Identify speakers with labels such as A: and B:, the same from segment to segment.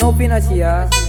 A: Novinasia.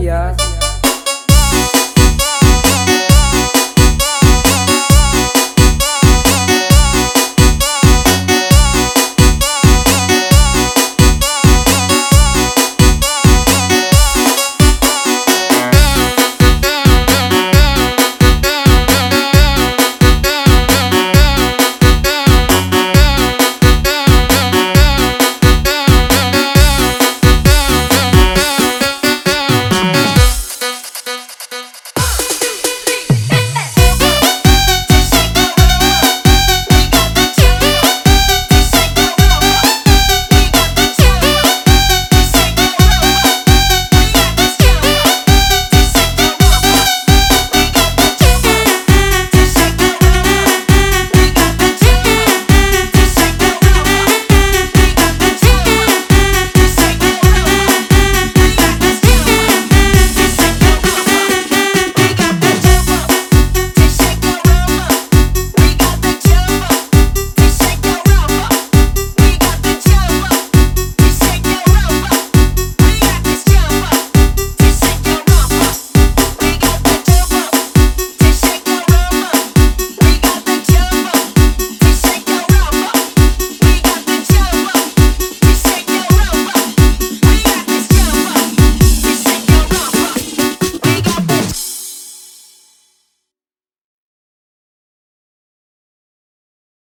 A: Yeah.